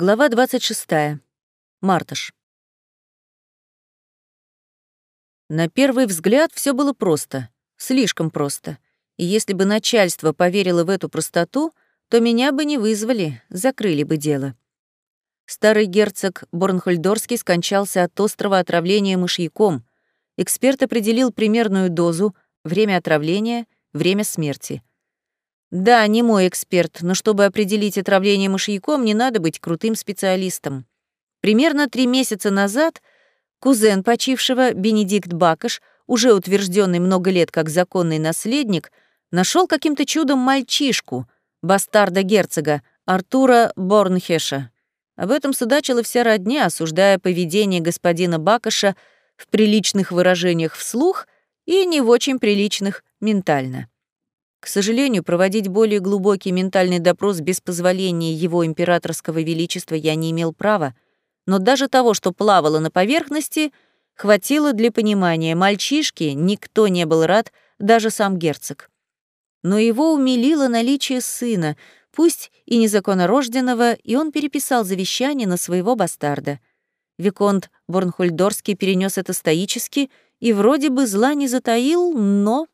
Глава 26. Мартыш. На первый взгляд все было просто, слишком просто. И если бы начальство поверило в эту простоту, то меня бы не вызвали, закрыли бы дело. Старый герцог Борнхольдорский скончался от острого отравления мышьяком. Эксперт определил примерную дозу, время отравления, время смерти. Да, не мой эксперт, но чтобы определить отравление мышьяком, не надо быть крутым специалистом. Примерно три месяца назад кузен почившего, Бенедикт Бакаш, уже утвержденный много лет как законный наследник, нашел каким-то чудом мальчишку, бастарда герцога, Артура Борнхеша. Об этом судачила вся родня, осуждая поведение господина Бакаша в приличных выражениях вслух и не в очень приличных ментально. К сожалению, проводить более глубокий ментальный допрос без позволения его императорского величества я не имел права, но даже того, что плавало на поверхности, хватило для понимания. Мальчишке никто не был рад, даже сам герцог. Но его умилило наличие сына, пусть и незаконнорожденного, и он переписал завещание на своего бастарда. Виконт Борнхольдорский перенес это стоически и вроде бы зла не затаил, но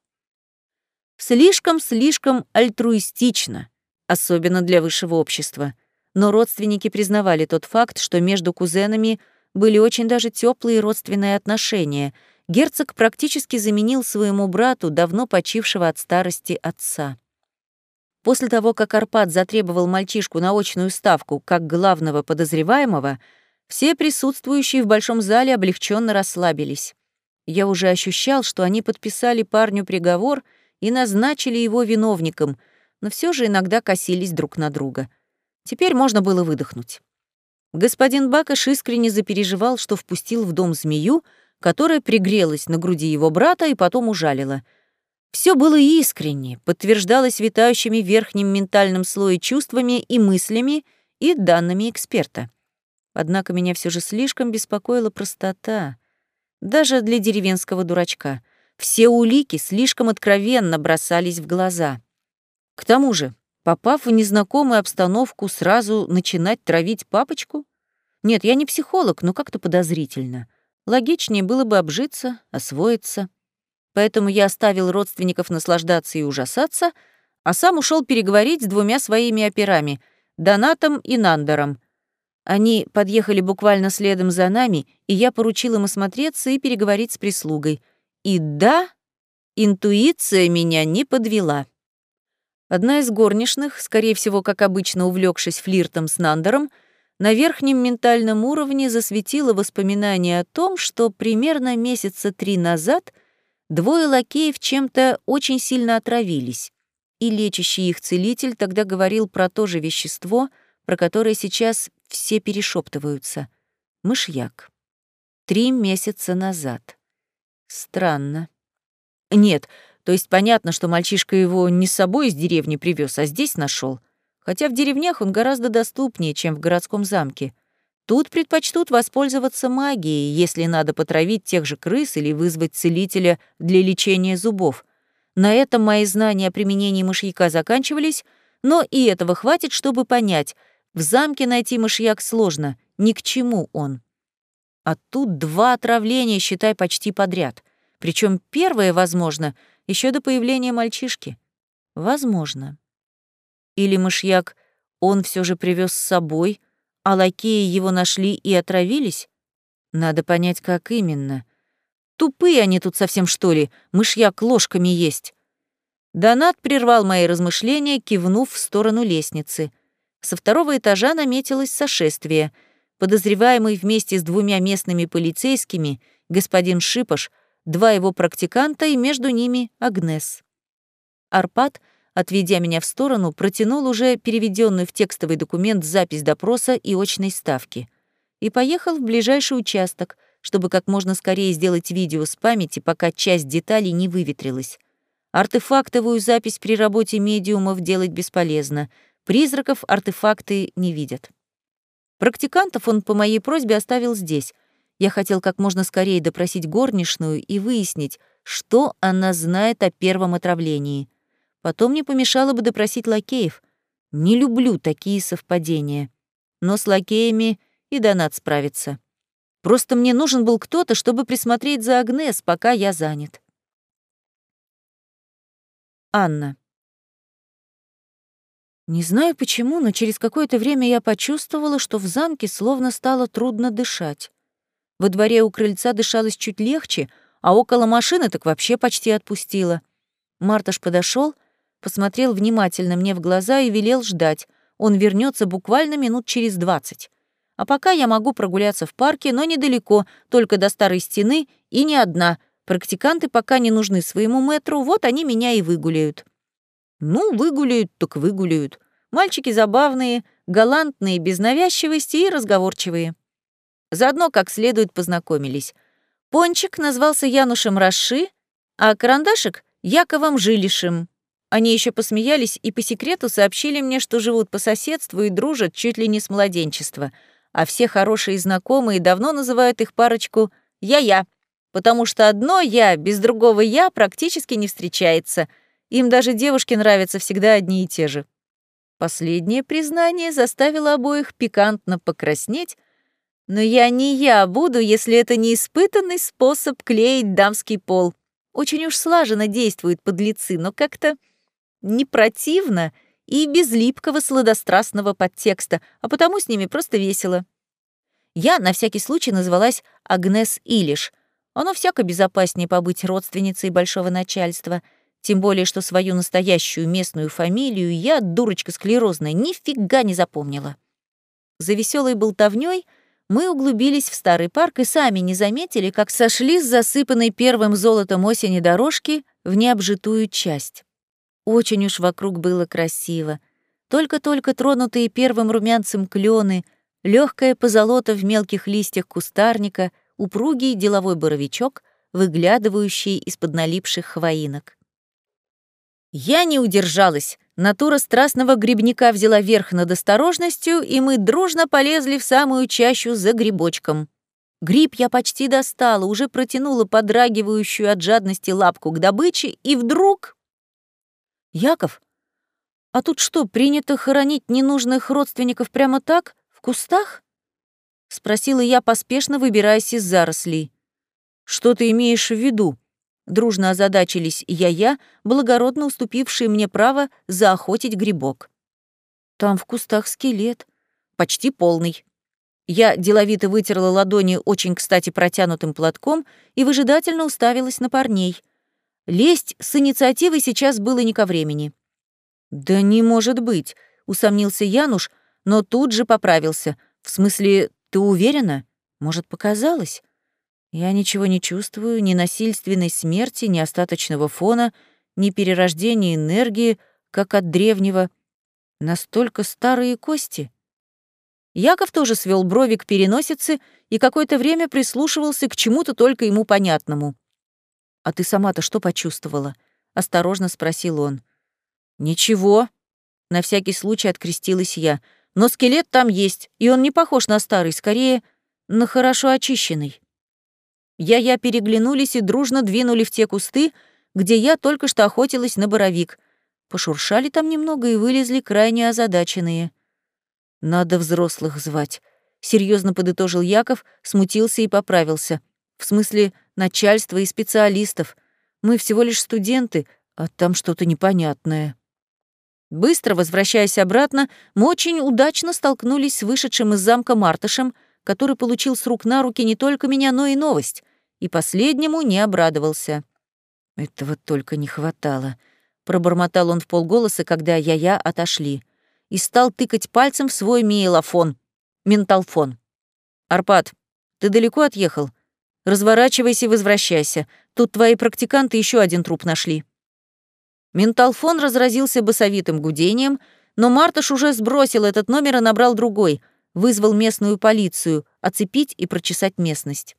Слишком-слишком альтруистично, особенно для высшего общества. Но родственники признавали тот факт, что между кузенами были очень даже теплые родственные отношения. Герцог практически заменил своему брату давно почившего от старости отца. После того, как Арпад затребовал мальчишку на очную ставку как главного подозреваемого, все присутствующие в большом зале облегченно расслабились. Я уже ощущал, что они подписали парню приговор — и назначили его виновником, но все же иногда косились друг на друга. Теперь можно было выдохнуть. Господин Бакаш искренне запереживал, что впустил в дом змею, которая пригрелась на груди его брата и потом ужалила. Все было искренне, подтверждалось витающими в верхнем ментальном слое чувствами и мыслями и данными эксперта. Однако меня все же слишком беспокоила простота, даже для деревенского дурачка — все улики слишком откровенно бросались в глаза. К тому же, попав в незнакомую обстановку, сразу начинать травить папочку? Нет, я не психолог, но как-то подозрительно. Логичнее было бы обжиться, освоиться. Поэтому я оставил родственников наслаждаться и ужасаться, а сам ушел переговорить с двумя своими операми — Донатом и Нандером. Они подъехали буквально следом за нами, и я поручил им осмотреться и переговорить с прислугой — и да, интуиция меня не подвела. Одна из горничных, скорее всего, как обычно увлекшись флиртом с Нандером, на верхнем ментальном уровне засветила воспоминание о том, что примерно месяца три назад двое лакеев чем-то очень сильно отравились, и лечащий их целитель тогда говорил про то же вещество, про которое сейчас все перешептываются — мышьяк. Три месяца назад. Странно. Нет, то есть понятно, что мальчишка его не с собой из деревни привез, а здесь нашел. Хотя в деревнях он гораздо доступнее, чем в городском замке. Тут предпочтут воспользоваться магией, если надо потравить тех же крыс или вызвать целителя для лечения зубов. На этом мои знания о применении мышьяка заканчивались, но и этого хватит, чтобы понять, в замке найти мышьяк сложно, ни к чему он. А тут два отравления, считай, почти подряд. Причем первое, возможно, еще до появления мальчишки. Возможно. Или мышьяк он все же привез с собой, а лакеи его нашли и отравились? Надо понять, как именно. Тупые они тут совсем, что ли, мышьяк ложками есть. Донат прервал мои размышления, кивнув в сторону лестницы. Со второго этажа наметилось сошествие — подозреваемый вместе с двумя местными полицейскими, господин Шипаш, два его практиканта и между ними Агнес. Арпад, отведя меня в сторону, протянул уже переведенную в текстовый документ запись допроса и очной ставки и поехал в ближайший участок, чтобы как можно скорее сделать видео с памяти, пока часть деталей не выветрилась. Артефактовую запись при работе медиумов делать бесполезно. Призраков артефакты не видят. Практикантов он по моей просьбе оставил здесь. Я хотел как можно скорее допросить горничную и выяснить, что она знает о первом отравлении. Потом не помешало бы допросить лакеев. Не люблю такие совпадения. но с лакеями и донат справится. Просто мне нужен был кто-то, чтобы присмотреть за Агнес, пока я занят. Анна. Не знаю почему, но через какое-то время я почувствовала, что в замке словно стало трудно дышать. Во дворе у крыльца дышалось чуть легче, а около машины так вообще почти отпустила. Марташ подошел, посмотрел внимательно мне в глаза и велел ждать. Он вернется буквально минут через двадцать. А пока я могу прогуляться в парке, но недалеко, только до старой стены и не одна. Практиканты пока не нужны своему мэтру, вот они меня и выгуляют. Ну, выгуляют, так выгуляют. Мальчики забавные, галантные, без навязчивости и разговорчивые. Заодно как следует познакомились. Пончик назвался Янушем Раши, а Карандашик — Яковом Жилишем. Они еще посмеялись и по секрету сообщили мне, что живут по соседству и дружат чуть ли не с младенчества — а все хорошие знакомые давно называют их парочку «я-я», потому что одно «я» без другого «я» практически не встречается. Им даже девушки нравятся всегда одни и те же. Последнее признание заставило обоих пикантно покраснеть, но я не я буду, если это не испытанный способ клеить дамский пол. Очень уж слаженно действуют подлецы, но как-то не противно — и без липкого сладострастного подтекста, а потому с ними просто весело. Я на всякий случай назвалась Агнес Илиш. Оно всяко безопаснее побыть родственницей большого начальства, тем более что свою настоящую местную фамилию я, дурочка склерозная, нифига не запомнила. За веселой болтовней мы углубились в старый парк и сами не заметили, как сошли с засыпанной первым золотом осени дорожки в необжитую часть. Очень уж вокруг было красиво. Только-только тронутые первым румянцем клены, легкая позолота в мелких листьях кустарника, упругий деловой боровичок, выглядывающий из-под налипших хвоинок. Я не удержалась. Натура страстного грибника взяла верх над осторожностью, и мы дружно полезли в самую чащу за грибочком. Гриб я почти достала, уже протянула подрагивающую от жадности лапку к добыче, и вдруг «Яков, а тут что, принято хоронить ненужных родственников прямо так, в кустах?» — спросила я, поспешно выбираясь из зарослей. «Что ты имеешь в виду?» Дружно озадачились я-я, благородно уступившие мне право заохотить грибок. «Там в кустах скелет, почти полный». Я деловито вытерла ладони очень кстати протянутым платком и выжидательно уставилась на парней — Лезть с инициативой сейчас было не ко времени. «Да не может быть», — усомнился Януш, но тут же поправился. «В смысле, ты уверена? Может, показалось? Я ничего не чувствую, ни насильственной смерти, ни остаточного фона, ни перерождения энергии, как от древнего. Настолько старые кости». Яков тоже свел брови к переносице и какое-то время прислушивался к чему-то только ему понятному. «А ты сама-то что почувствовала?» — осторожно спросил он. «Ничего». На всякий случай открестилась я. «Но скелет там есть, и он не похож на старый, скорее, на хорошо очищенный». Я-я переглянулись и дружно двинули в те кусты, где я только что охотилась на боровик. Пошуршали там немного и вылезли крайне озадаченные. «Надо взрослых звать», — серьезно подытожил Яков, смутился и поправился. «В смысле, начальства и специалистов. Мы всего лишь студенты, а там что-то непонятное. Быстро возвращаясь обратно, мы очень удачно столкнулись с вышедшим из замка Мартышем, который получил с рук на руки не только меня, но и новость, и последнему не обрадовался. «Этого только не хватало», — пробормотал он в полголоса, когда я-я отошли, и стал тыкать пальцем в свой миелофон, менталфон. «Арпад, ты далеко отъехал? Разворачивайся и возвращайся. Тут твои практиканты еще один труп нашли». Менталфон разразился басовитым гудением, но Мартыш уже сбросил этот номер и набрал другой, вызвал местную полицию, оцепить и прочесать местность.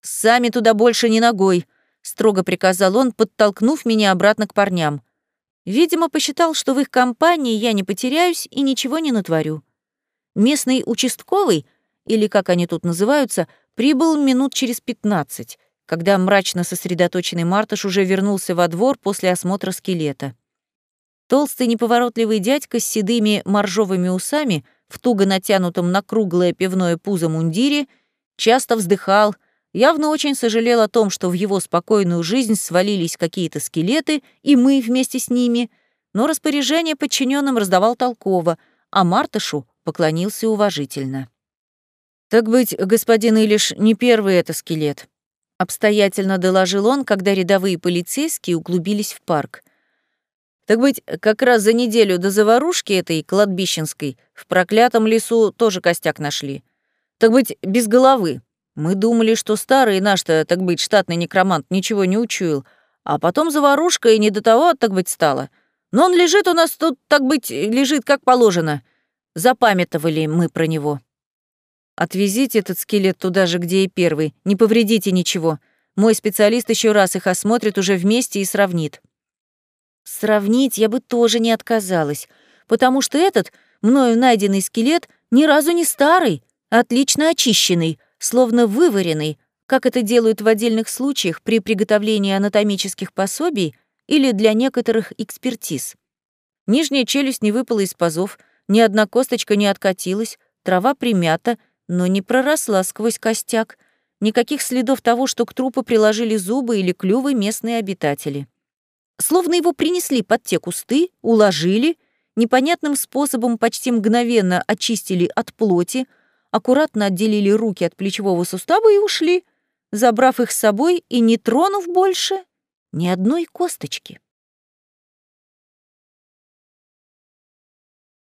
«Сами туда больше не ногой», — строго приказал он, подтолкнув меня обратно к парням. Видимо, посчитал, что в их компании я не потеряюсь и ничего не натворю. Местный участковый, или как они тут называются, Прибыл минут через пятнадцать, когда мрачно сосредоточенный Мартыш уже вернулся во двор после осмотра скелета. Толстый неповоротливый дядька с седыми моржовыми усами в туго натянутом на круглое пивное пузо мундире, часто вздыхал, явно очень сожалел о том, что в его спокойную жизнь свалились какие-то скелеты, и мы вместе с ними, но распоряжение подчиненным раздавал толково, а Мартышу поклонился уважительно. «Так быть, господин Илиш, не первый это скелет», — обстоятельно доложил он, когда рядовые полицейские углубились в парк. «Так быть, как раз за неделю до заварушки этой кладбищенской в проклятом лесу тоже костяк нашли. Так быть, без головы. Мы думали, что старый наш-то, так быть, штатный некромант ничего не учуял, а потом заварушка и не до того, так быть, стало. Но он лежит у нас тут, так быть, лежит как положено. Запамятовали мы про него. Отвезите этот скелет туда же, где и первый, не повредите ничего. Мой специалист еще раз их осмотрит уже вместе и сравнит. Сравнить я бы тоже не отказалась, потому что этот, мною найденный скелет, ни разу не старый, отлично очищенный, словно вываренный, как это делают в отдельных случаях при приготовлении анатомических пособий или для некоторых экспертиз. Нижняя челюсть не выпала из пазов, ни одна косточка не откатилась, трава примята, но не проросла сквозь костяк. Никаких следов того, что к трупу приложили зубы или клювы местные обитатели. Словно его принесли под те кусты, уложили, непонятным способом почти мгновенно очистили от плоти, аккуратно отделили руки от плечевого сустава и ушли, забрав их с собой и не тронув больше ни одной косточки.